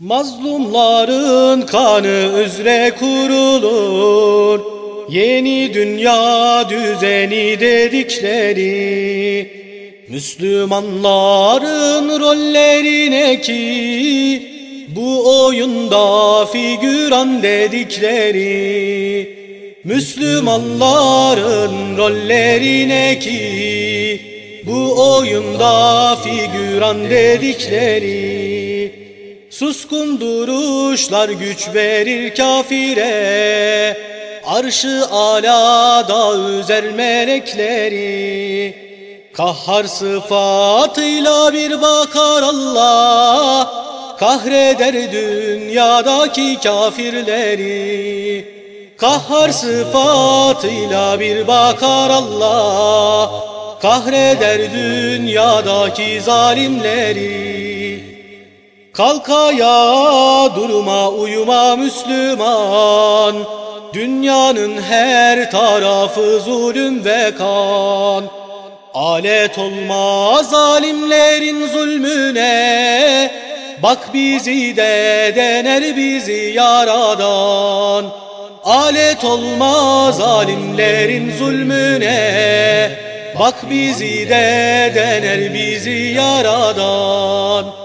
Mazlumların kanı üzere kurulur. Yeni dünya düzeni dedikleri Müslümanların rollerine ki Bu oyunda figüran dedikleri Müslümanların rollerine ki Bu oyunda figüran dedikleri Suskun duruşlar güç verir kafire. Arşı alada üzer melekleri. Kahhar sıfatıyla bir bakar Allah. Kahreder dünyadaki kafirleri. Kahhar sıfatıyla bir bakar Allah. Kahreder dünyadaki zalimleri Kalk ayağa durma uyuma Müslüman. Dünyanın her tarafı zulüm ve kan. Alet olma zalimlerin zulmüne. Bak bizi de dener bizi yaradan. Alet olma zalimlerin zulmüne. Bak bizi de dener bizi yaradan